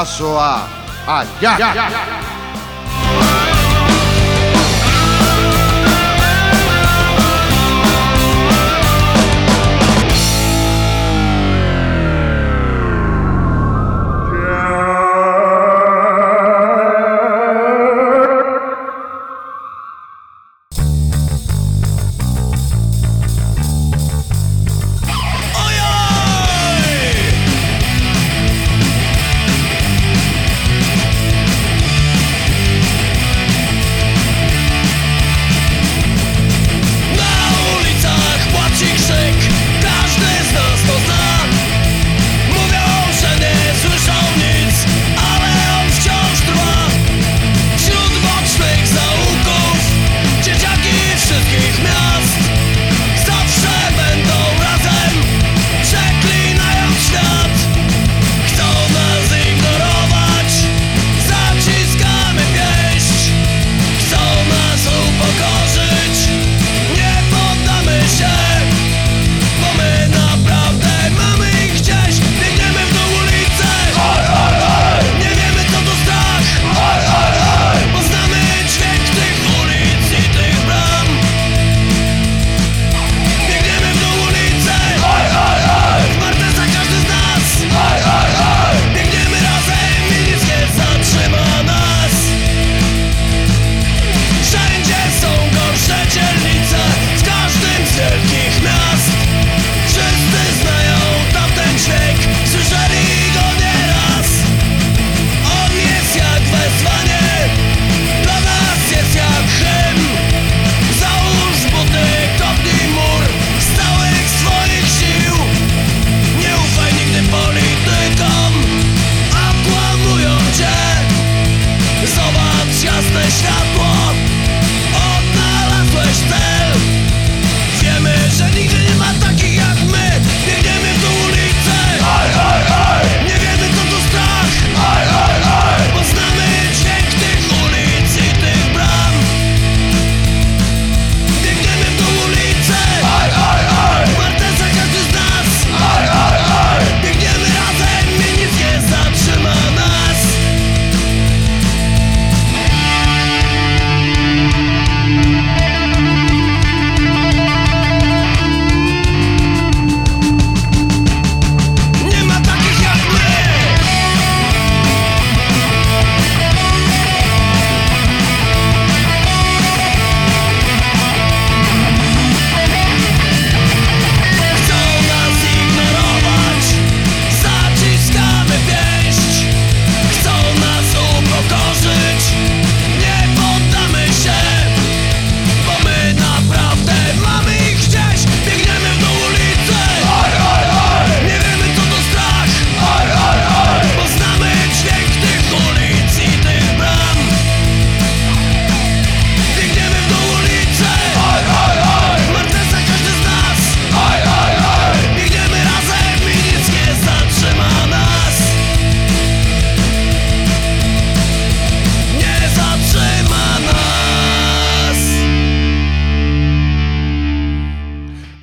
paso a allá.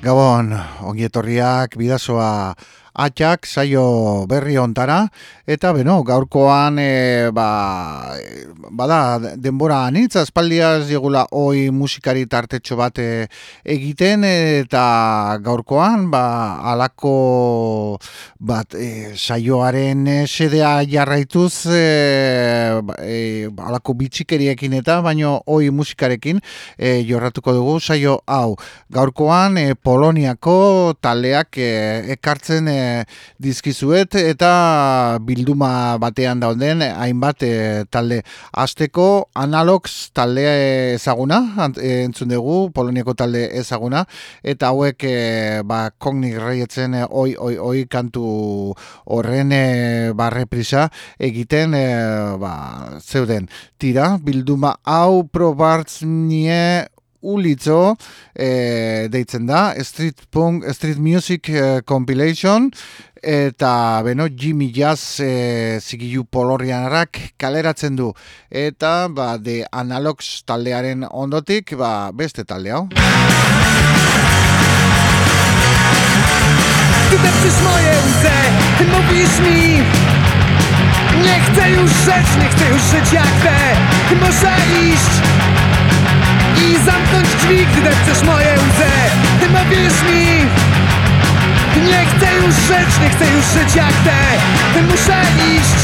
Gabon, ongi etorriak, bidazoa atxak saio berri ontara. Eta beno gaurkoan e, ba, bada denbora anitz aspaldiaz digula oi musikari tartetxo bat e, egiten eta gaurkoan ba alako bat e, saioaren e, sedea jarraituz e, e, alako bitxikeriekin eta baino oi musikarekin e, jorratuko dugu saio hau. Gaurkoan e, Poloniako taldeak e, ekartzen e, dizkizuet eta bilduma batean dauden hainbat e, talde. Azteko analogs talde ezaguna entzun dugu Poloniako talde ezaguna eta hauek e, ba, kognik reietzen e, oi, oi, oi kantu horren barreprisa egiten ba, zeuden. Tira bilduma hau probartz nie Ulitzo e, deitzen da Street Punk Street Music e, Compilation eta beno Jimmy Jazz e, zigilu polorrianarrak kaleratzen du. Eta ba de Analogs taldearen ondotik ba beste talde hau. Ty moje łzy, mówisz mi Nie chcę już żyć, nie chcę już żyć jak te. Muszę iść Zamknąć drzwi, gdy depczesz moje łzy. Ty mówisz mi. Nie chcę już żyć, nie chcę już żyć jak te Ty muszę iść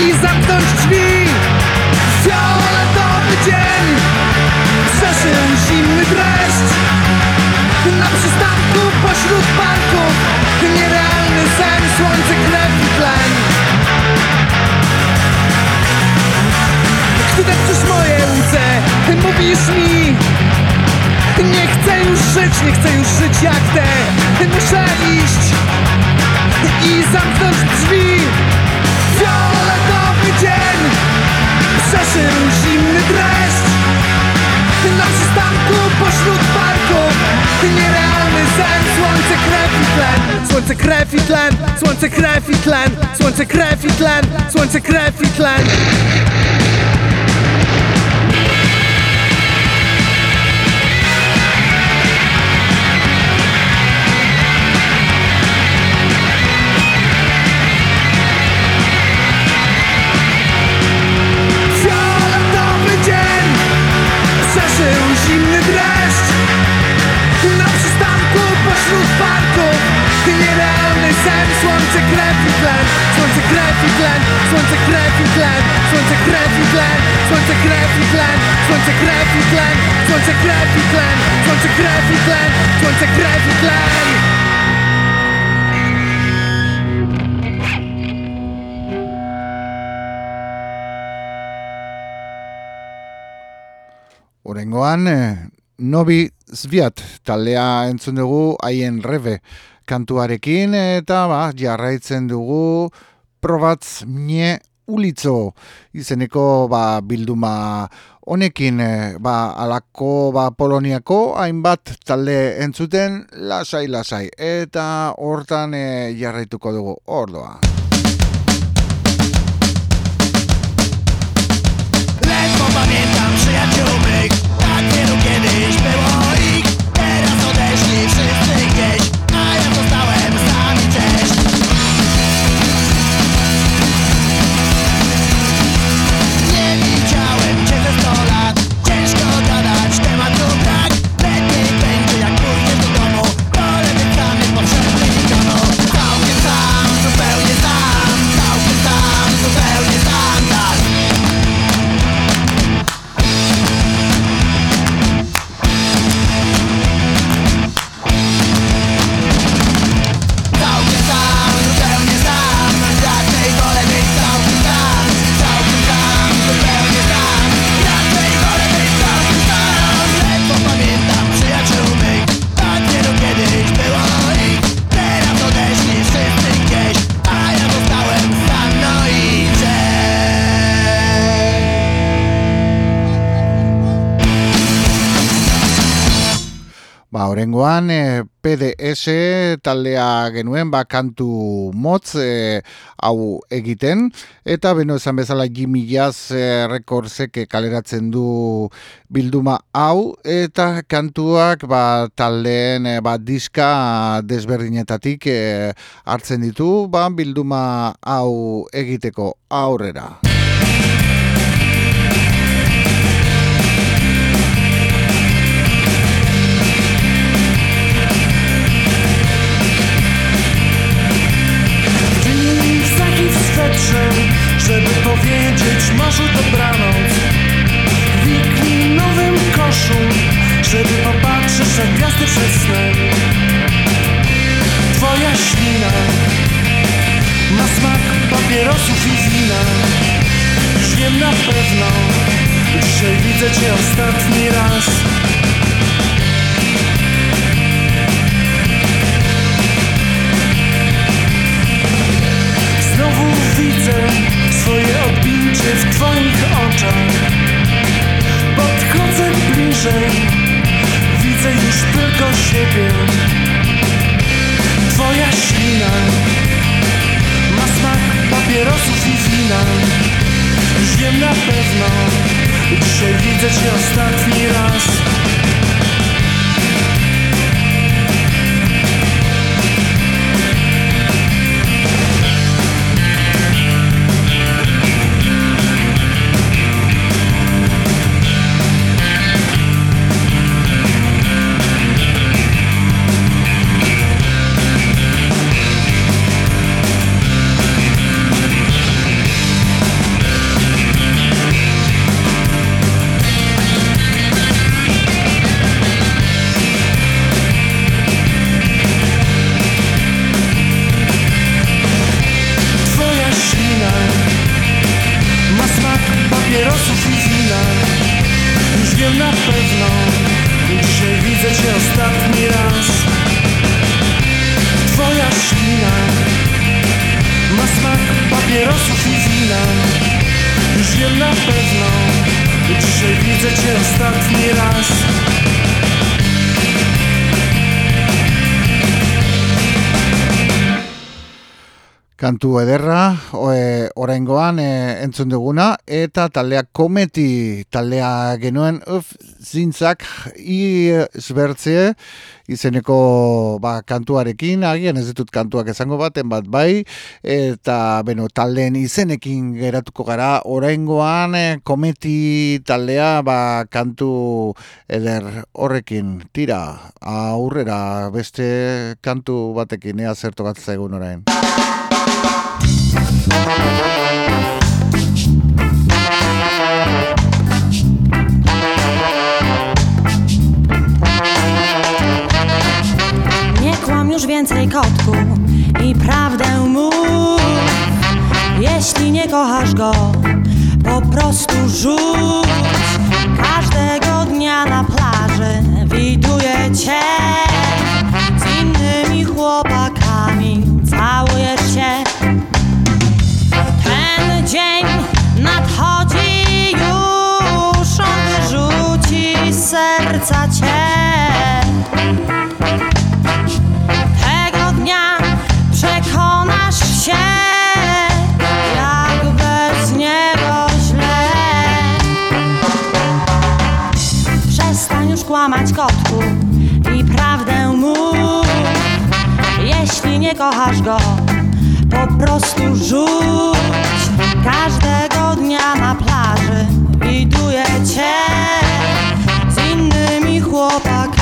I zamknąć drzwi. Fioletowy dzień. Przeszył zimny dreszcz. Na przystanku pośród parków żyć jak te muszę iść i zamknąć drzwi? Fioletowy dzień Przeszył zimny dreszcz. Na przystanku pośród parków Nierealny sen, słońce, krew i tlen Słońce, krew i tlen, słońce, krew i tlen Słońce, krew i tlen, słońce, krew i tlen they send Swan to Cleffyland, Swan to Cleffyland, Swan to Cleffyland, Swan to Cleffyland, Swan to Cleffyland, Swan to Cleffyland, Swan to Cleffyland, Swan to Cleffyland, Swan to Cleffyland. Orengoan, eh, Nobi Zviat taldea entzun dugu haien rebe kantuarekin eta ba, jarraitzen dugu probatz mie ulitzo izeneko ba, bilduma honekin eh, ba, alako ba, poloniako hainbat talde entzuten lasai lasai eta hortan eh, jarraituko dugu ordoa. PDS taldea genuen ba, kantu motz eh, hau egiten eta beno esan bezala Jimmy Jazz eh, Recordsek kaleratzen du bilduma hau eta kantuak ba, taldeen eh, ba, diska desberdinetatik eh, hartzen ditu ba, bilduma hau egiteko aurrera. Żeby powiedzieć morzu dobranoc. W wiklinowym koszu, żeby popatrzeć na gwiazdy przed Twoja ślina ma smak papierosów i wina. Już wiem na pewno, dzisiaj widzę cię ostatni raz widzę swoje odbicie w twoich oczach. Podchodzę bliżej, widzę już tylko siebie. Twoja ślina ma smak papierosów i wina. Już wiem na pewno, dzisiaj widzę cię ostatni raz kantu ederra e, oraingoan e, entzun duguna eta taldea kometi taldea genuen uf, zintzak izbertze izeneko ba, kantuarekin agian ez ditut kantuak esango baten bat bai eta beno taldeen izenekin geratuko gara oraingoan e, kometi taldea ba, kantu eder horrekin tira aurrera beste kantu batekin ea zertu egun orain Nie kłam już więcej kotku i prawdę mów. Jeśli nie kochasz go, po prostu rzuć. Każdego dnia na plaży widuję cię Z innymi chłopakami. Całujesz się dzień nadchodzi już On wyrzuci z serca cię tego dnia przekonasz się, jak bez niego źle. Przestań już kłamać kotku i prawdę mów. Jeśli nie kochasz go, po prostu rzuć. Każdego dnia na plaży widuję cię. Z innymi chłopakami,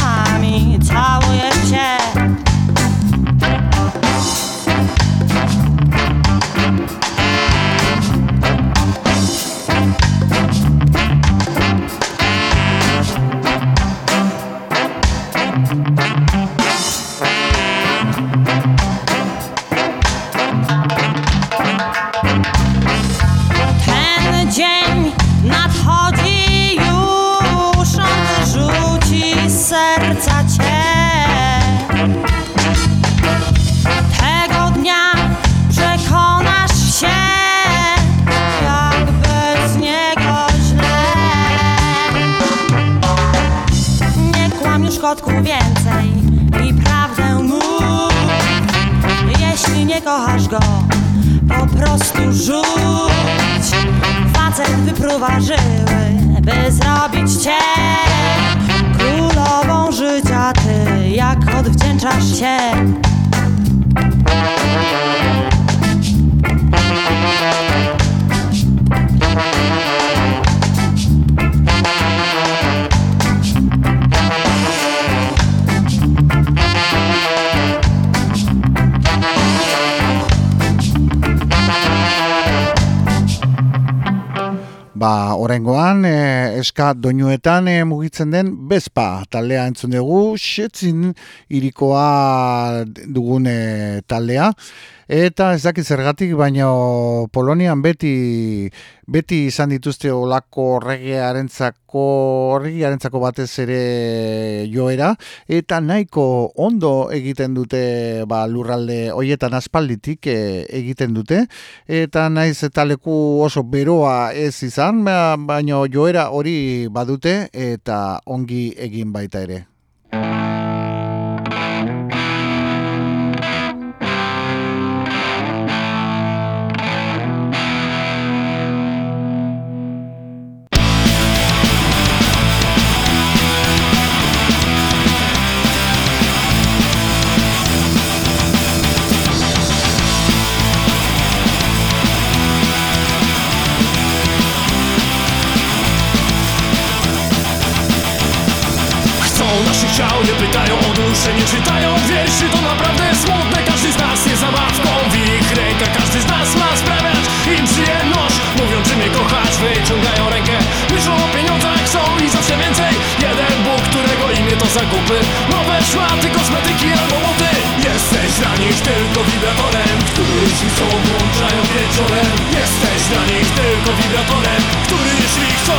Orengoan, e, eska doinuetan e, mugitzen den bezpa taldea entzun dugu, xetzin irikoa dugune taldea. Eta ez dakit zergatik, baina Polonian beti beti izan dituzte olako regearentzako regearentzako batez ere joera eta nahiko ondo egiten dute ba, lurralde hoietan aspalditik e, egiten dute eta naiz eta leku oso beroa ez izan ba, baina joera hori badute eta ongi egin baita ere. Czytają wierszy, to naprawdę smutne. Każdy z nas jest zabawką w ich rękach. Każdy z nas ma sprawiać im przyjemność. Mówią czy mnie kochasz, wyciągają rękę. Myślą o pieniądzach, chcą i zawsze więcej. Jeden Bóg, którego imię to zakupy. Nowe szmaty, kosmetyki albo buty Jesteś dla nich tylko wibratorem Który jeśli chcą, włączają wieczorem. Jesteś dla nich tylko wibratorem Który jeśli chcą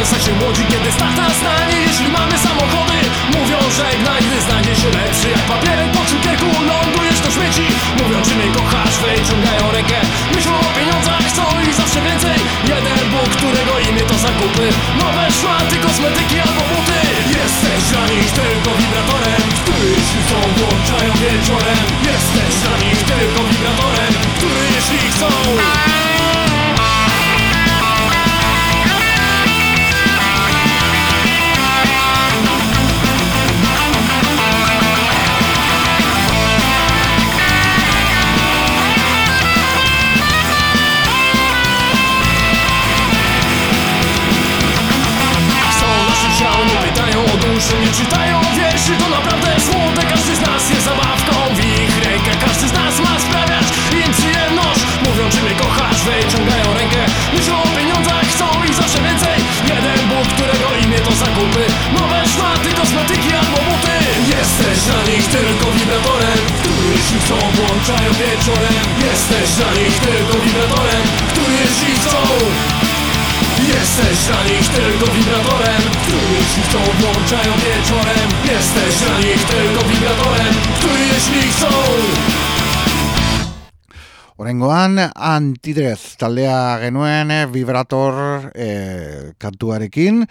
jesteście młodzi, kiedy stać nas stanie. Jeśli mamy samochody, mówią żegnaj Gdy znajdzie się lepszy jak papierek Po cukierku lądujesz do śmieci. Mówią czy mnie kochasz, wyciągają rękę. Myślą o pieniądzach, chcą ich zawsze więcej. Jeden Bóg, którego imię to zakupy. Nowe szmaty, kosmetyki albo buty. Jesteś dla nich tylko wibratorem. Który jeśli chcą włączają wieczorem. Jesteś dla nich tylko wibratorem. Który jeśli chcą Orengoan antidrez taldea genuen eh, vibrator eh, kantuarekin.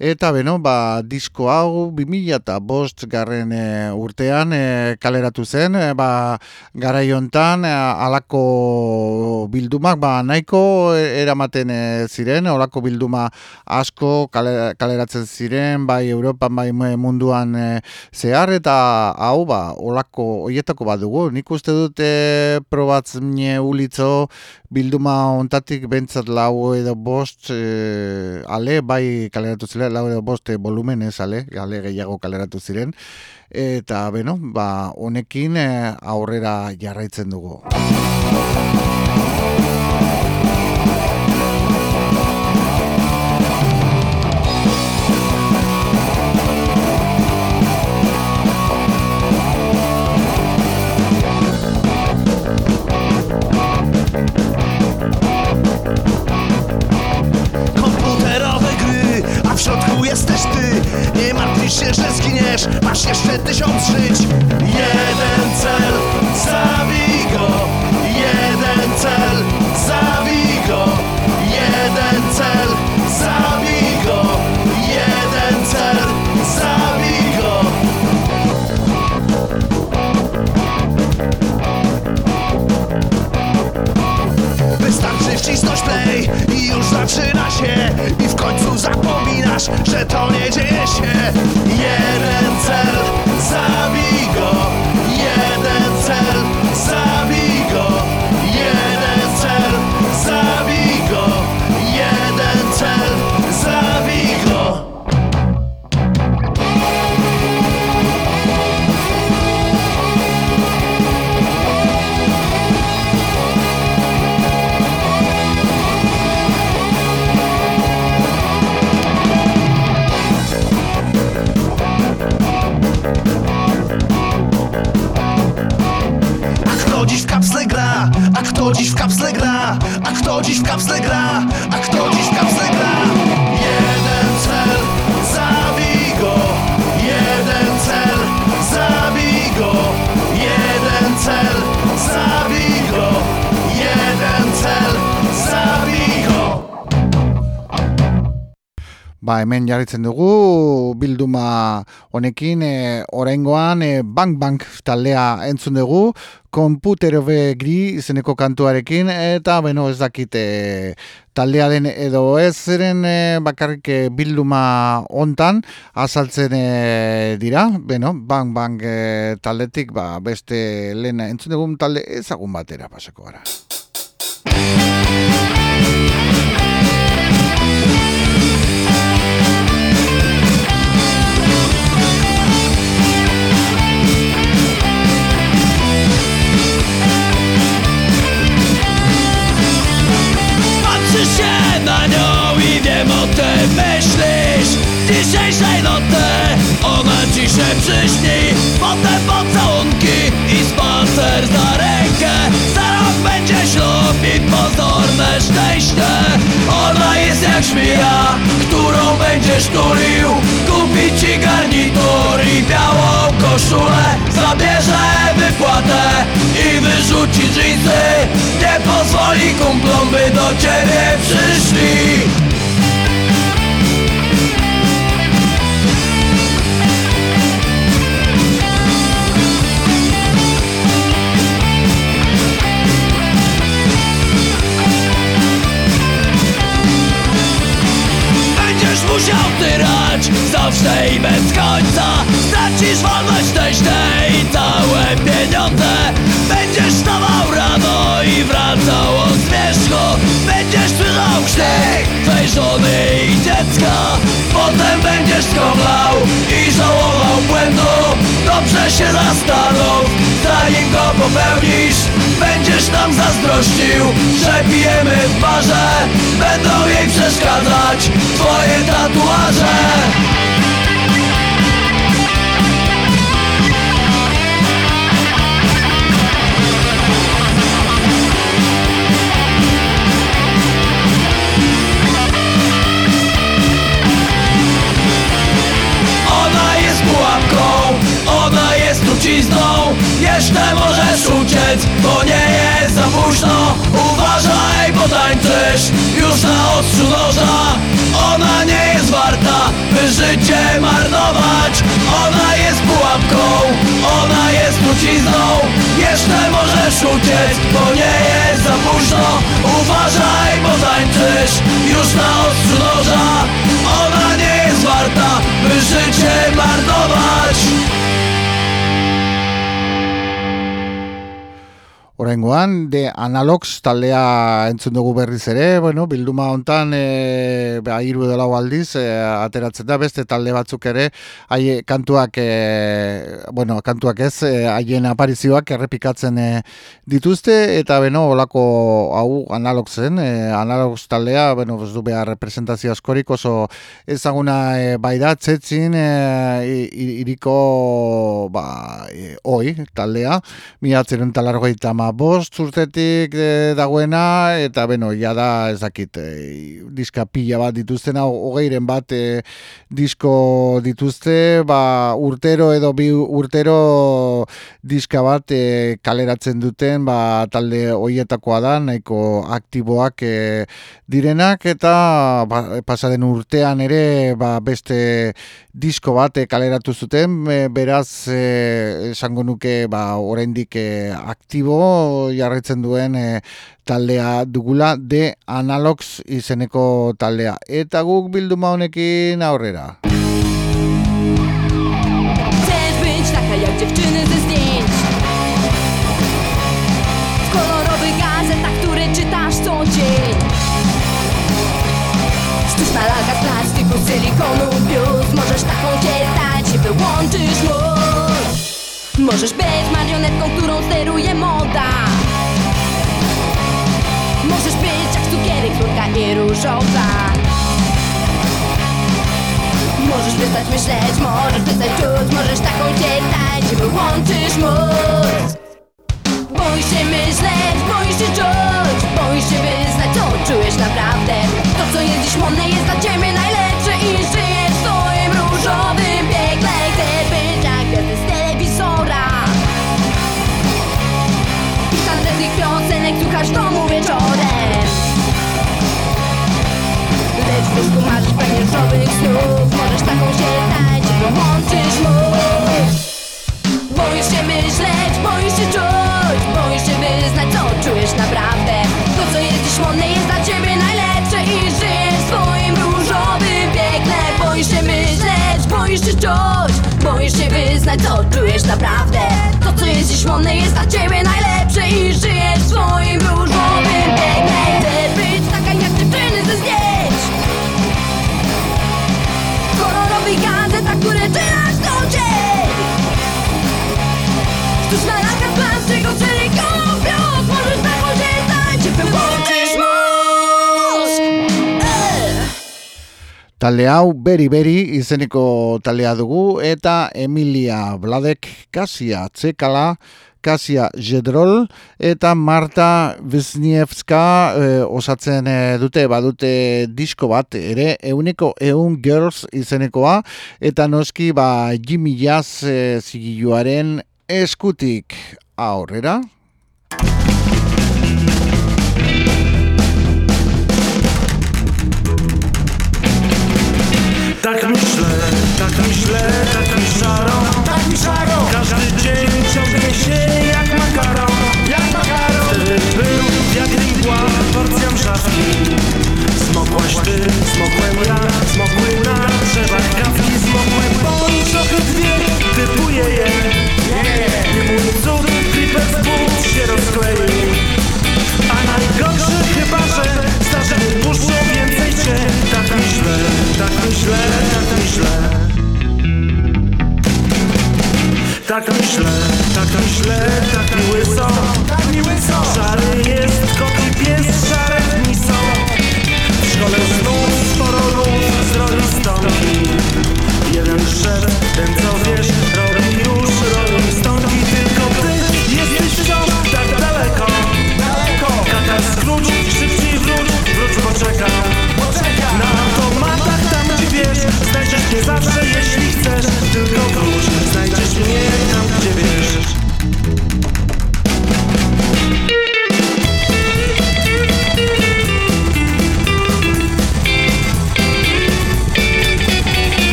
Eta beno ba disko hau 2000 eta bost garren eh, urtean eh, kaleratu zen. Eh, ba garaiontan eh, alako bildumak ba nahiko eramaten ziren. Olako bilduma asko kale- kaleratzen ziren bai Europan bai munduan eh, zehar. Eta hau ba olako hoietako bat dugu. Nik uste dut eh, probatzne ulitzo bilduma ontatik bentsat lau edo bost eh, ale bai kaleratu ziren lau edo bost eh, volumenez ale, ale gehiago kaleratu ziren eta beno, ba honekin eh, aurrera jarraitzen dugu. Jesteś ty. Nie martwisz się, że zginiesz. Masz jeszcze tysiąc żyć. Jeden cel, zabij się hemen jarritzen dugu bilduma honekin e, oraingoan e, Bang Bang taldea entzun dugu Komputerobe gri izeneko kantuarekin eta beno ez dakit e, taldea den edo ez zeren e, bakarrik bilduma hontan azaltzen e, dira. Beno, Bang Bang e, taldetik ba, beste lehen entzun dugun talde ezagun batera pasako gara żmija, którą będziesz tulił Kupi ci garnitur i białą koszulę. Zabierze wypłatę i wyrzuci dżinsy. Nie pozwoli kumplom, by do ciebie przyszli i bez końca. Stracisz wolność teśne i całe pieniądze. Będziesz stawał rano i wracał o zmierzchu. Będziesz słyszał krzyk twej żony i dziecka Potem będziesz skomlał i żałował błędu Dobrze się zastanów, zanim go popełnisz Będziesz nam zazdrościł, że pijemy w barze. Będą jej przeszkadzać twoje tatuaże trucizną. Jeszcze możesz uciec, bo nie jest za późno. Uważaj, bo tańczysz już na ostrzu noża. Ona nie jest warta, by życie marnować. Ona jest pułapką, ona jest trucizną. Jeszcze możesz uciec, bo nie jest za późno. Uważaj, bo tańczysz już na ostrzu noża. Ona nie jest warta, by życie marnować Oraingoan, de Analogs taldea entzun dugu berriz ere, bueno, bilduma hontan e, ba, hiru edo lau aldiz e, ateratzen da. Beste talde batzuk ere, haie kantuak, e, bueno, kantuak ez, e, haien aparizioak errepikatzen e, dituzte, eta beno, olako hau Analogsen, e, Analogs taldea, bueno, ez du behar representazio askorik oso ezaguna e, bai da, tzetzin, e, iriko, ba, e, oi, taldea, mila zeren talargoita ama bost urtetik e, dagoena, eta beno, ja da, ez dakit, e, diska pila bat dituzten, hau, hogeiren bat e, disko dituzte, ba, urtero edo bi urtero diska bat e, kaleratzen duten, ba, talde hoietakoa da, nahiko aktiboak e, direnak, eta ba, pasaden urtean ere, ba, beste disko bat e, kaleratu zuten, beraz, esango nuke, ba, oraindik aktibo jarraitzen duen e, taldea dugula de Analogs izeneko taldea. Eta guk bilduma honekin aurrera. Dziewczyny Możesz być marionetką, którą steruje moda. Możesz być jak cukierek, słodka i różowa. Możesz przestać myśleć, możesz przestać czuć Możesz taką cię i wyłączysz mózg. Boisz się myśleć, boisz się czuć Boisz się wyznać, co czujesz naprawdę. To, co jest dziś modne, jest dla ciebie najlepsze Lecz w łóżku marzysz pewnie różowych snów Możesz taką się stać, bo łączysz mózg. Boisz się myśleć, boisz się czuć Boisz się wyznać, co czujesz naprawdę. To, co jest dziś modne, jest dla ciebie najlepsze I żyjesz swoim różowym piekle. Boisz się myśleć, boisz się czuć Boisz się wyznać, co czujesz naprawdę. To, co jest dziś modne, jest dla ciebie najlepsze I żyjesz swoim różowym piekle które czytasz co dzień Sztuczna lalka z plastiku, czyli konopios Możesz taką się stać, wyłączysz mózg Ugh. Talde hau beri beri izeneko taldea dugu eta Emilia Bladek kasia atzekala Kasia Jedrol eta Marta Wisniewska e, osatzen e, dute badute disko bat ere euneko eun girls izenekoa eta noski ba Jimmy Jazz e, zigiluaren eskutik aurrera.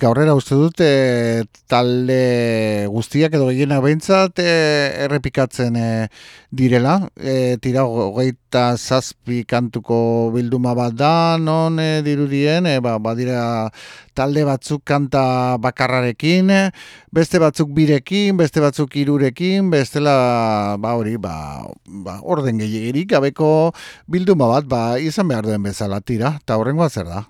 hemendik aurrera uste dut e, eh, talde guztiak edo gehiena behintzat e, errepikatzen e, direla. E, tira hogeita zazpi kantuko bilduma bat da, non e, dirudien, e, ba, badira talde batzuk kanta bakarrarekin, beste batzuk birekin, beste batzuk irurekin, bestela ba hori, ba, ba orden gehiagirik, gabeko bilduma bat, ba izan behar duen bezala tira, eta horrengoa zer da?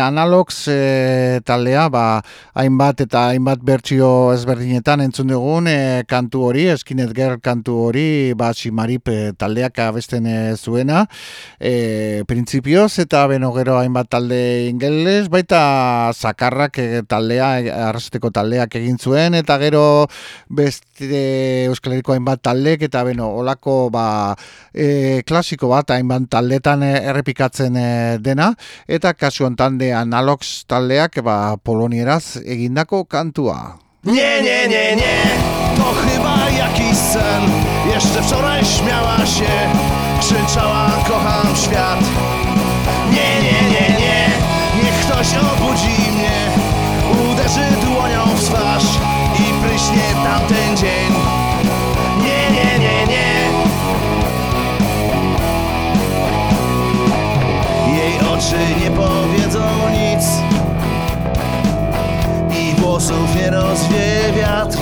Analogs e, taldea, ba, hainbat eta hainbat bertsio ezberdinetan entzun dugun e, kantu hori, eskinet ger kantu hori, ba, simarip e, taldeak abesten e, zuena, e, printzipioz eta beno gero hainbat talde ingeles, baita zakarrak e, taldea, arrasteko taldeak egin zuen, eta gero beste Euskal Herriko hainbat taldek, eta beno, olako, ba, e, klasiko bat, hainbat taldetan errepikatzen e, dena. Eta kasu hontan de analogs taldeak ba polonieraz egindako kantua. Nie, nie, nie, nie, to chyba jakiś sen. Jeszcze wczoraj śmiała się, krzyczała kocham świat. Nie, nie, nie, nie, niech ktoś obudzi mnie. Uderzy dłonią w twarz i pryśnie tamten dzień. Nie, nie, nie, nie. Jej oczy nie powiedzą włosów nie rozwieje wiatr.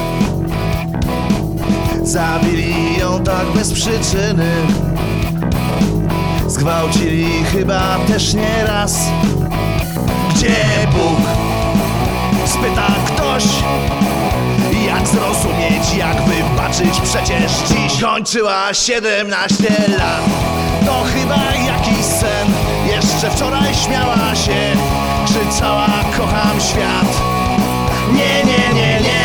Zabili ją tak bez przyczyny. Zgwałcili chyba też nie raz Gdzie Bóg? Spyta ktoś. Jak zrozumieć, jak wybaczyć Przecież dziś kończyła 17 lat. To chyba jakiś sen. Jeszcze wczoraj śmiała się. Krzyczała kocham świat Nie, nie, nie, nie.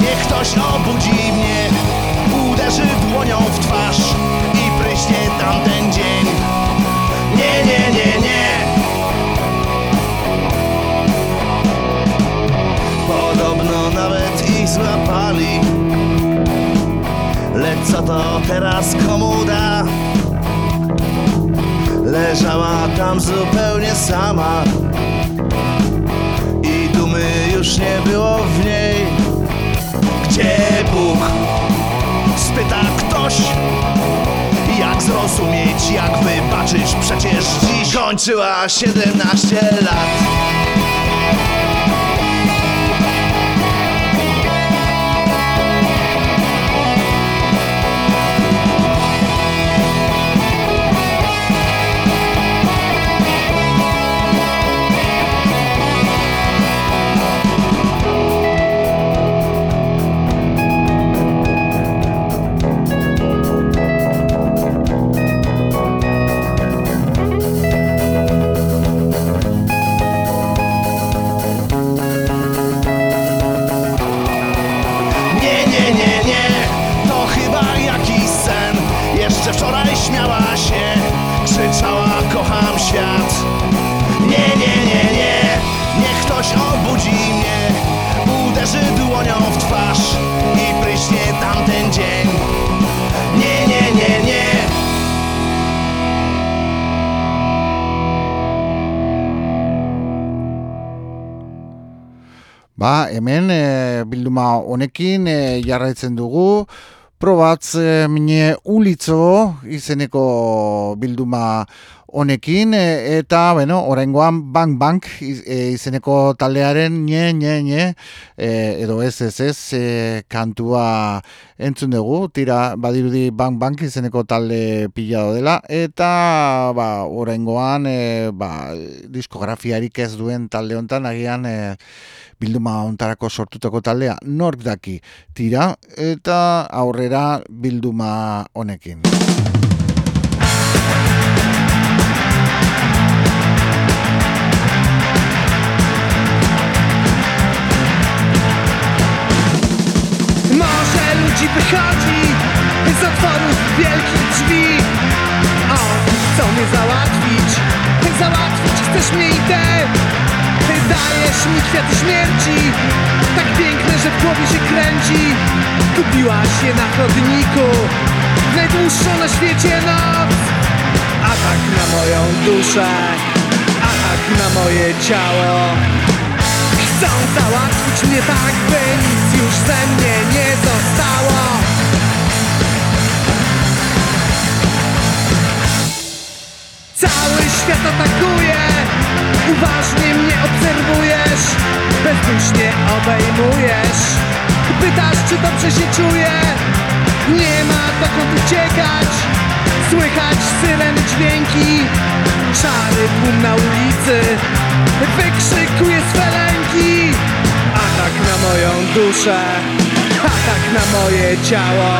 Niech ktoś obudzi mnie. Uderzy dłonią w twarz I pryśnie tamten dzień. Nie, nie, nie, nie. Podobno nawet ich złapali. Lecz co to teraz komu da? Leżała tam zupełnie sama już nie było w niej. Gdzie Bóg? Spyta ktoś. Jak zrozumieć, jak wybaczyć? Przecież dziś kończyła 17 lat honekin e, jarraitzen dugu, probatz e, mine ulitzo izeneko bilduma honekin, e, eta, bueno, oraingoan iz- e, izeneko taldearen nye, nye, nye, e, edo ez, ez, ez, e, kantua entzun dugu, tira, badirudi Bang Bang izeneko talde pila dela, eta, ba, oraingoan, e, ba, diskografiarik ez duen talde hontan, agian, e, bilduma ontarako sortutako taldea nork daki tira eta aurrera bilduma honekin. Ludzi wychodzi z otworów wielkich drzwi Oni chcą mnie załatwić Załatwić chcesz mnie i ty Dajesz mi kwiaty śmierci Tak piękne, że w głowie się kręci. Kupiłaś je na chodniku najdłuższą na świecie noc. Atak na moją duszę Atak na moje ciało. Chcą załatwić mnie tak, by nic już ze mnie nie zostało. Cały świat atakuje Uważnie mnie obserwujesz Bezdusznie obejmujesz. Pytasz, czy dobrze się czuję? Nie ma dokąd uciekać. Słychać syreny dźwięki. Szary tłum na ulicy. Wykrzykuje swe lęki. Atak na moją duszę. Atak na moje ciało.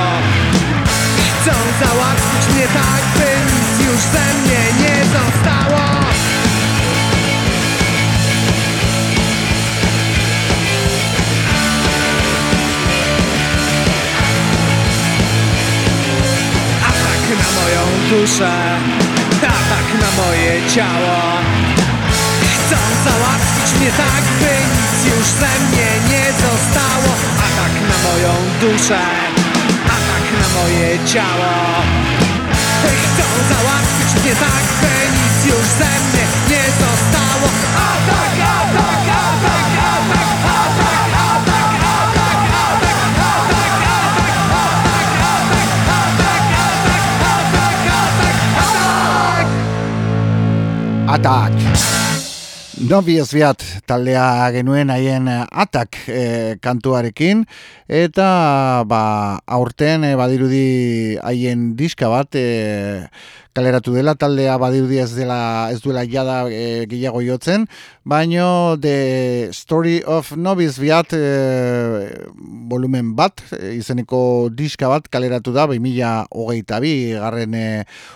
Chcą załatwić mnie tak, by nic już ze mnie nie zostało duszę. Atak na moje ciało. Chcą załatwić mnie tak, by nic już ze mnie nie zostało. Atak na moją duszę. Atak na moje ciało. Chcą załatwić mnie tak, by nic już ze mnie nie zostało. Atak, atak, atak! Nobi ezbiat taldea genuen haien atak e, kantuarekin eta ba, aurten e, badirudi haien diska bat e, kaleratu dela taldea badirudi ez dela ez duela jada e, gehiago jotzen baino The Story of Nobiz biat e, volumen bat e, izeneko diska bat kaleratu da 2022 garren e,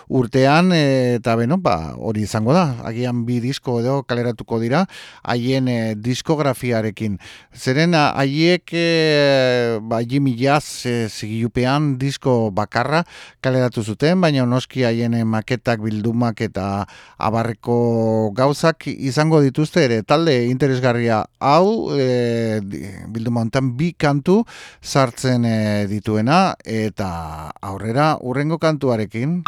urtean e, eta beno ba, hori izango da. Agian bi disko edo kaleratuko dira haien e, diskografiarekin. Zeren haiek e, ba, Jimmy Jazz e, disko bakarra kaleratu zuten baina noski haien maketak bildumak eta abarreko gauzak izango dituzte ere. Talde interesgarria hau e, bilduma hontan bi kantu sartzen e, dituena eta aurrera urrengo kantuarekin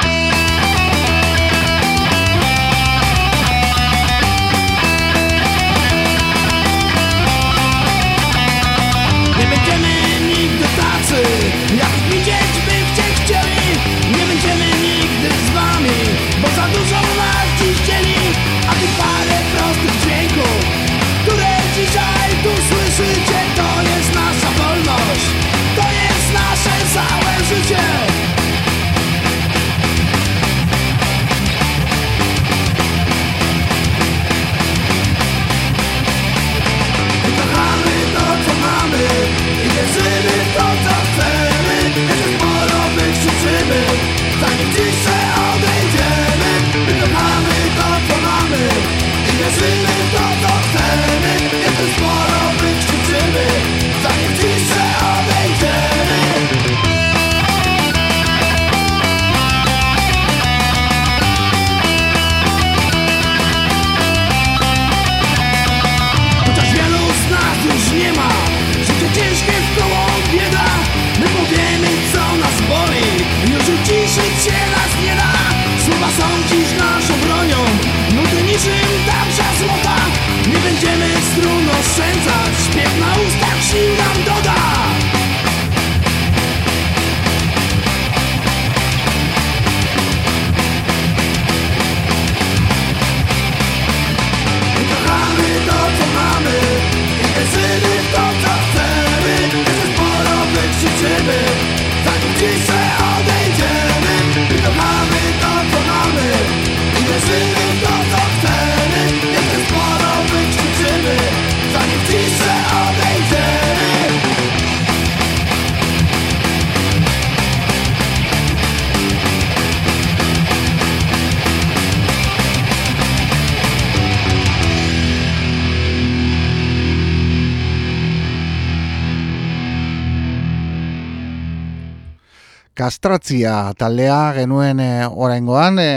Kastratzia taldea genuen e, oraingoan e,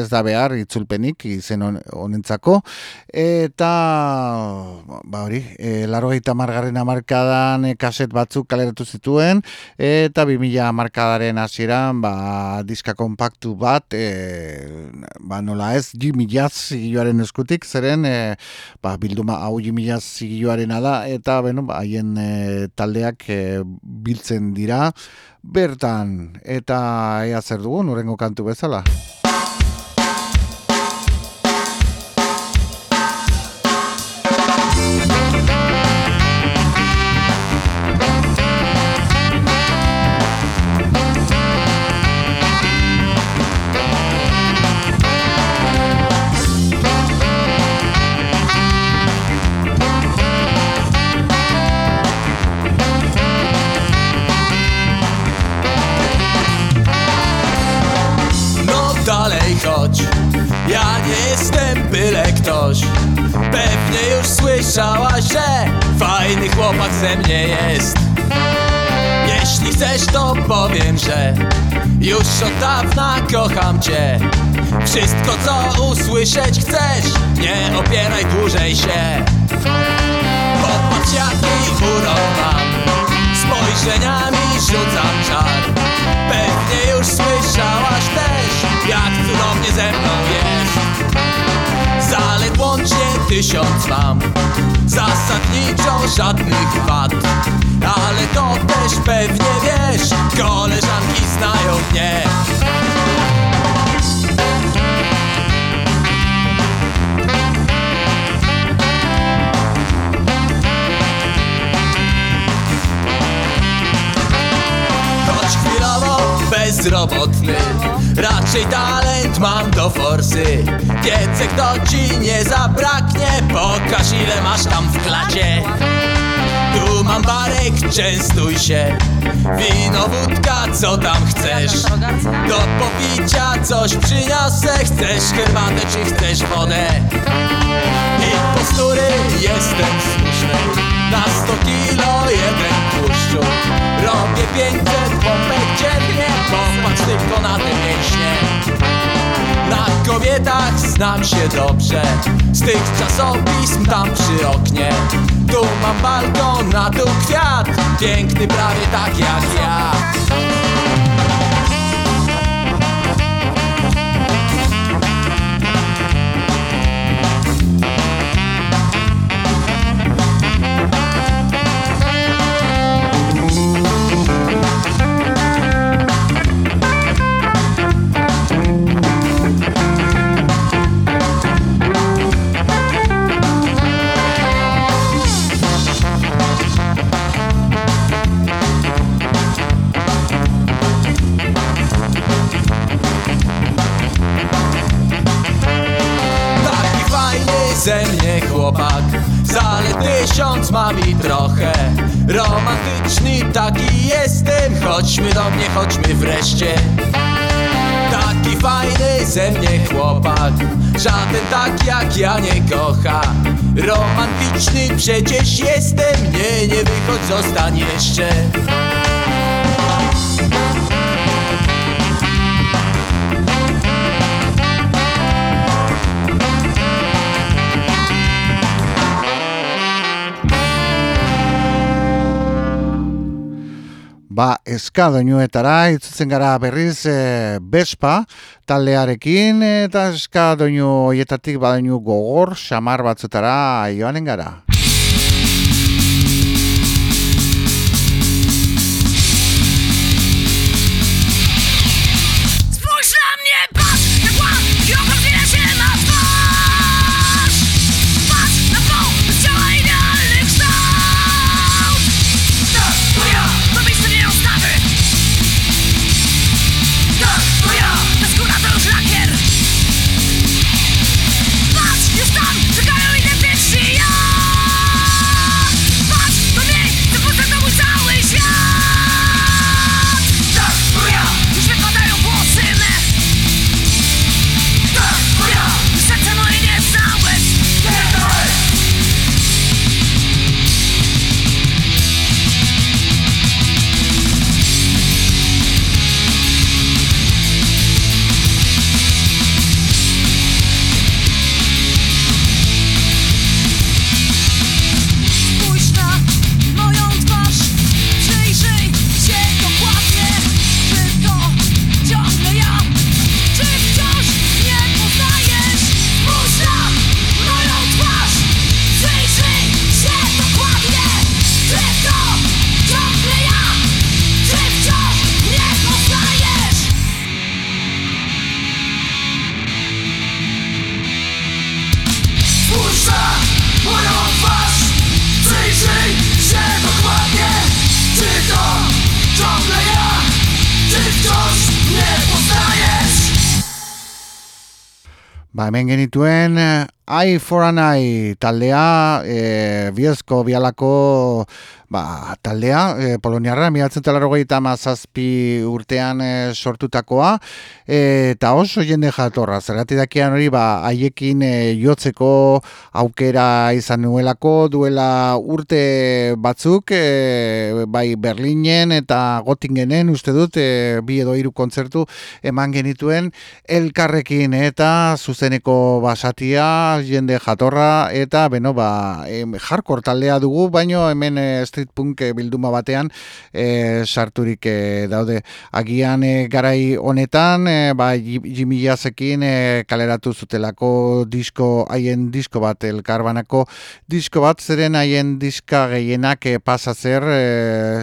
ez da behar itzulpenik izen hon- honentzako. Eta ba hori e, larogeita margarren amarkadan e, kaset batzuk kaleratu zituen. Eta 2000 markadaren hasieran ba, diska kompaktu bat e, ba, nola ez Jimmy Jazz zigiluaren eskutik zeren e, ba, bilduma hau Jimmy Jazz zigiluarena da. Eta beno, ba, haien e, taldeak e, biltzen dira bertan eta ea zer dugun urengo kantu bezala. Cię Wszystko co usłyszeć chcesz, nie opieraj dłużej się. Popatrz jaki mam. Spojrzeniami rzucam czar. Pewnie już słyszałaś też Jak cudownie ze mną jest Zalet łącznie tysiąc mam. Zasadniczo żadnych wad. Ale to też pewnie wiesz Koleżanki znają mnie bezrobotny. Raczej talent mam do forsy. Wiedzę kto ci nie zabraknie. Pokaż ile masz tam w klacie. Tu mam barek, częstuj się. Wino, wódka, co tam chcesz? Do popicia coś przyniosę. Chcesz herbatę czy chcesz wodę? I postury jestem słuszny Na 100 kilo jeden tłuszczu Robię 500 pompek dziennie Popatrz tylko na te mięśnie. Na kobietach znam się dobrze. Z tych czasopism tam przy oknie. Tu mam balkon, a tu kwiat. Piękny prawie tak jak ja tysiąc mam i trochę. Romantyczny taki jestem. Chodźmy do mnie, chodźmy wreszcie. Taki fajny ze mnie chłopak. Żaden tak jak ja nie kocha. Romantyczny przecież jestem. Nie, nie wychodź, zostań jeszcze Ba, eskadoinuetara itzutzen gara berriz e, Bespa taldearekin eta eskadoinu hoietatik badainu gogor xamar batzutara joanen gara. Hemen genituen eh, Eye for an Eye taldea, e, biezko bialako ba, taldea, e, poloniarra, miratzen talarro mazazpi urtean e, sortutakoa, e, eta oso jende jatorra, zergati dakian hori, ba, haiekin e, jotzeko aukera izan nuelako, duela urte batzuk, e, bai Berlinen eta Gotingenen, uste dut, e, bi edo hiru kontzertu eman genituen, elkarrekin. Eta zuzeneko basatia, jende jatorra, eta, beno, ba, em, hardcore taldea dugu, baino hemen e, street punk eh, bilduma batean e, sarturik eh, daude. Agian e, garai honetan, e, ba, Jimmy Jazzekin e, kaleratu zutelako disko, haien disko bat, elkarbanako disko bat, zeren haien diska gehienak e, pasatzer e,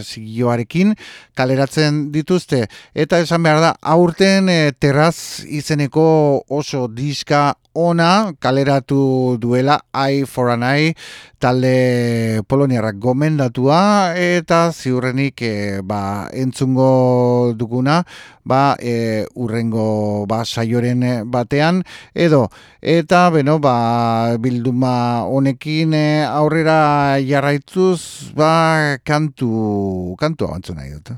zigioarekin kaleratzen dituzte. Eta esan behar da, aurten e, terraz izeneko oso diska ona kaleratu duela I for an Eye talde poloniarrak gomendatua eta ziurrenik e, ba, entzungo duguna ba, e, urrengo ba, saioren batean edo eta beno ba, bilduma honekin e, aurrera jarraituz ba, kantu kantu abantzu nahi dut.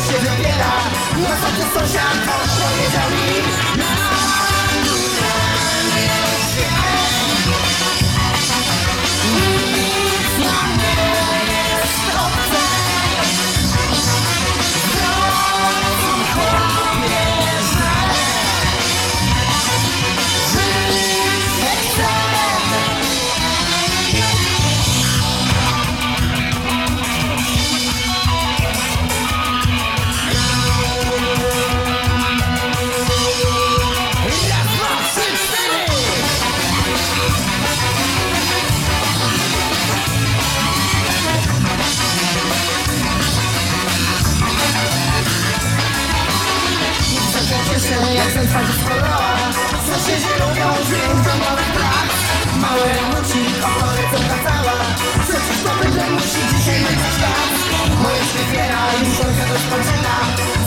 Się wybiera. Następny sąsiad odpowiedział mi Sąsiedzi lubią dźwięk domowych prac. Małe nuci, okolicą cała. Przecież to bydle musi dzisiaj nasz czas Moje śpiewiera już sąsiad rozpoczyna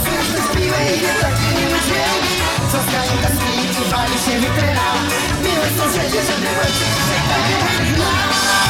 Słyszę śpiły i nie taki miły dźwięk Trzaskają kaski i wali się witryna Miły sąsiedzie, że przy dzisiaj Naturalny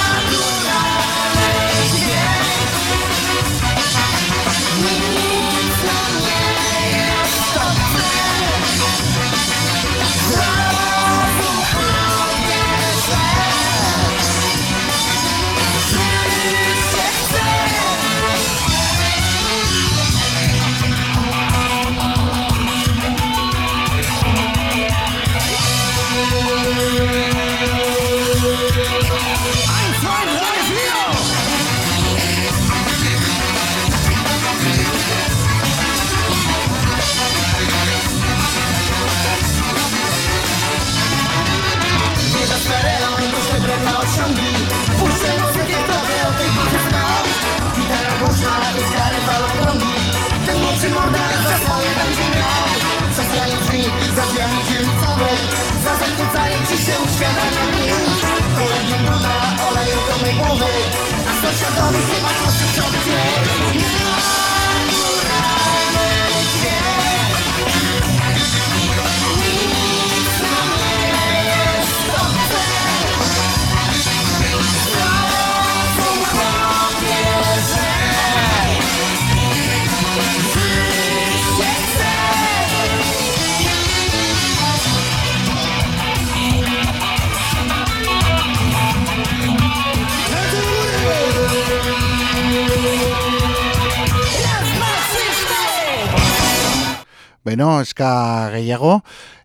Beno, eska gehiago.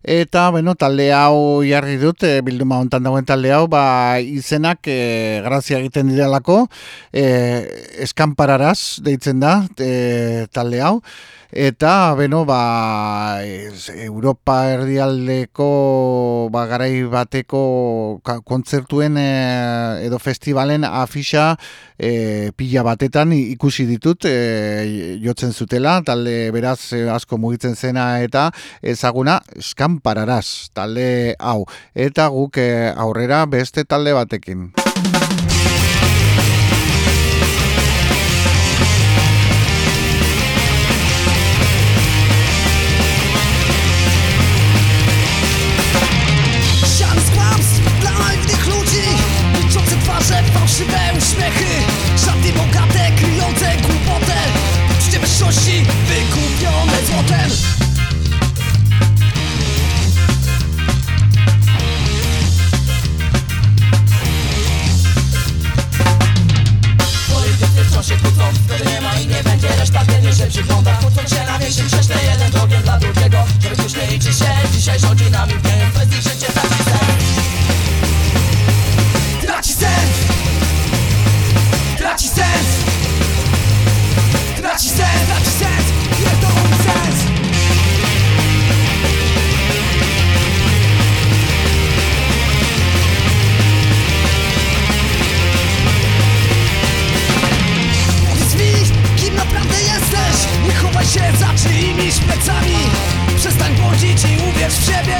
Eta, beno, talde hau jarri dut, e, bilduma hontan dagoen talde hau, ba, izenak e, grazia egiten direlako, e, eskampararaz deitzen da e, talde hau. Eta, beno, ba, Europa erdialdeko ba, garai bateko kontzertuen e, edo festivalen afixa e, pila batetan ikusi ditut e, jotzen zutela, talde beraz asko mugitzen zena eta ezaguna eskampararaz talde hau. Eta guk aurrera beste talde batekin. Fałszywe uśmiechy Żarty bogate, kryjące głupotę. Uczcie wyższości, wykupione złotem. Politycy wciąż się kłócą, wtedy nie ma i nie będzie. Reszta biednie się przygląda Kłócą się na wieś i prześle jeden drogiem dla drugiego Człowiek już nie liczy się, dzisiaj rządzi nami pieniądz Bez nich życie traci sens Traci sens Traci sens. Traci sens, traci sens. Pierdolony sens. Powiedz mi, kim naprawdę jesteś. Nie chowaj się za czyimiś plecami. Przestań błądzić i uwierz w siebie.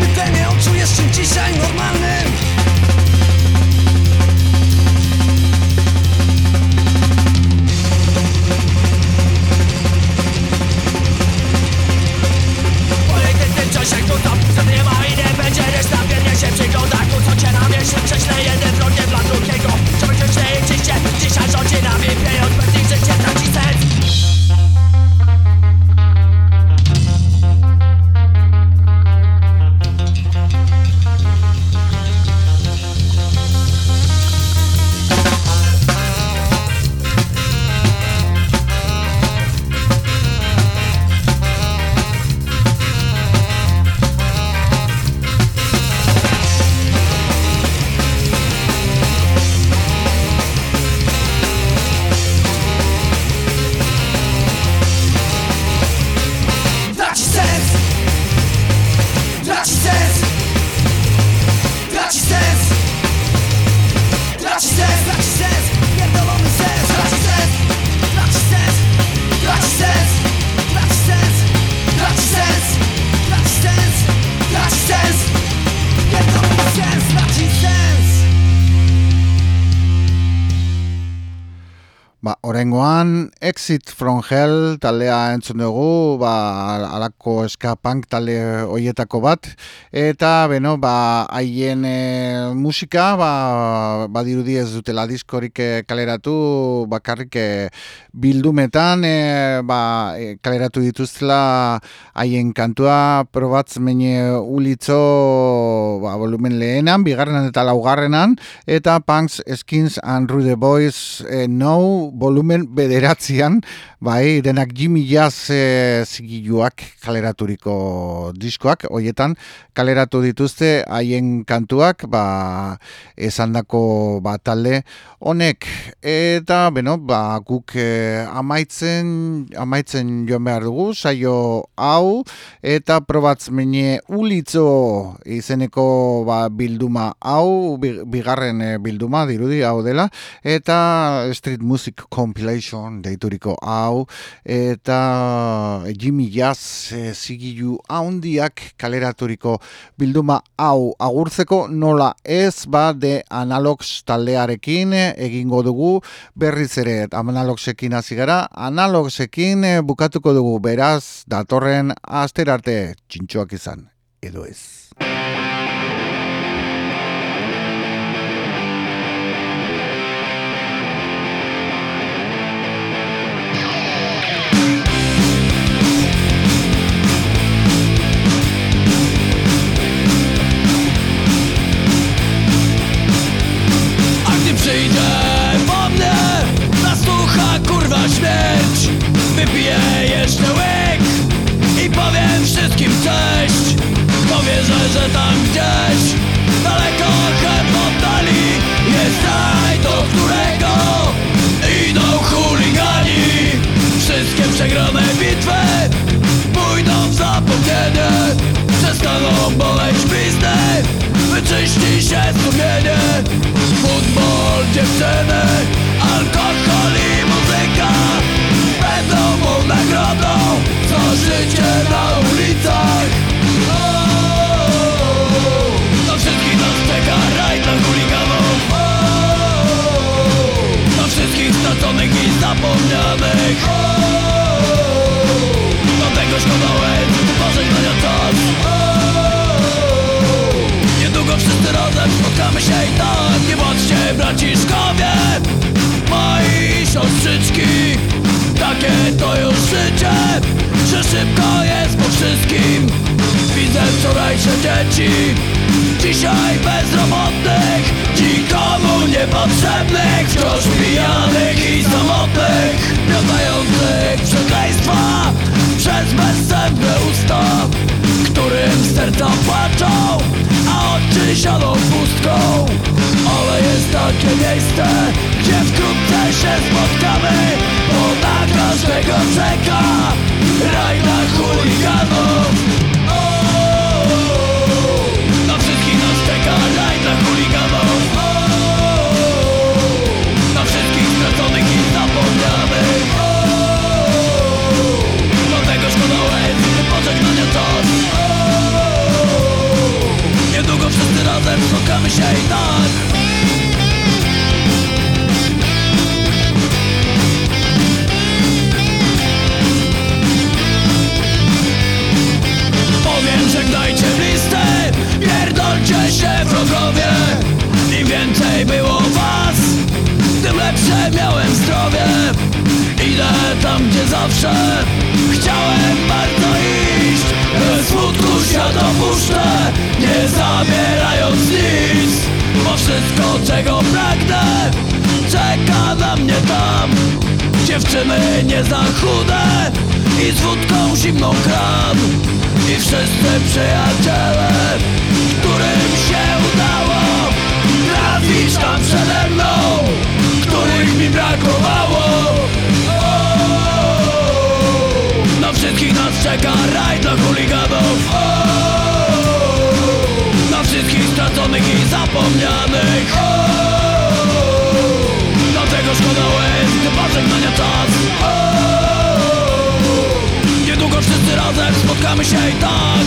Mydlenie oczu jest czym dzisiaj normalnym Wciąż się kłócą, wtedy nie i nie będzie Reszta. Biednie się przygląda Kłócą cię na wieś i prześle jeden drogiem dla drugiego Człowiek już nie liczy się, dzisiaj rządzi nami pieniądz Exit from Hell taldea entzun dugu, ba, alako eskapunk talde hoietako bat, eta, beno, ba, haien e, musika, ba, badirudi ez dutela diskorik eh, kaleratu, bakarrik eh, bildumetan, e, ba, kaleratu dituztela haien kantua, probatz mene ulitzo, ba, volumen lehenan, bigarrenan eta laugarrenan, eta Punks, Skins and Rude Boys e, No volumen bederatzean, bai, denak Jimmy Jazz e, zigiluak kaleraturiko diskoak, hoietan kaleratu dituzte haien kantuak, ba, esandako ba, talde honek, eta, beno, ba, guk e, amaitzen, amaitzen joan behar dugu, saio hau, eta probatz mene ulitzo izeneko ba, bilduma hau, bi- bigarren eh, bilduma dirudi hau dela, eta Street Music Compilation deituriko hau, eta Jimmy Jazz e, zigilu haundiak kaleraturiko bilduma hau agurtzeko nola ez ba de analogs taldearekin eh, egingo dugu berriz ere. Analogsekin hasi gara analogsekin eh, bukatuko dugu. Beraz datorren asterarte txintxoak izan edo ez Wypiję jeszcze łyk I powiem wszystkim cześć. Powierzę, że tam gdzieś Daleko chleb oddali Jest raj, do którego Idą chuligani. Wszystkie przegrane bitwy Pójdą w zapomnienie. Przestaną boleć blizny Wyczyści się sumienie. Futbol, dziewczyny Alkohol nagrodą Za życie na ulicach. O, Na wszystkich nas czeka raj dla chuliganów O, Na wszystkich straconych i zapomnianych. O, Do tego szkoda łez Pożegnania czas Niedługo wszyscy razem spotkamy się i tak. Nie bądźcie braciszkowie Moi siostrzyczki Takie to już życie Że szybko jest po wszystkim. Widzę wczorajsze dzieci Dzisiaj bezrobotnych Nikomu niepotrzebnych Wciąż pijanych i samotnych. Miotających przekleństwa Przez bezsępne usta Którym serca płaczą A oczy siadą pustką. Ale jest takie miejsce Gdzie wkrótce się spotkamy każdego czeka Raj dla chuliganów. O, Na wszystkich nas czeka Raj dla chuliganów. O, Na wszystkich straconych i zapomnianych. O, Dlatego szkoda łez Pożegnania czas. Niedługo wszyscy razem spotkamy się i tak Im więcej było was Tym lepsze miałem zdrowie. Idę tam, gdzie zawsze Chciałem bardzo iść. Bez smutku świat opuszczę Nie zabierając nic Bo wszystko, czego pragnę Czeka na mnie tam. Dziewczyny nie za chude I z wódką zimną kran I wszyscy przyjaciele Którym się udało Trafić tam przede mną Których mi brakowało. Na wszystkich nas czeka raj dla chuliganów. Na wszystkich straconych i zapomnianych. O, Dlatego szkoda łez, gdy pożegnania czas Niedługo wszyscy razem spotkamy się i tak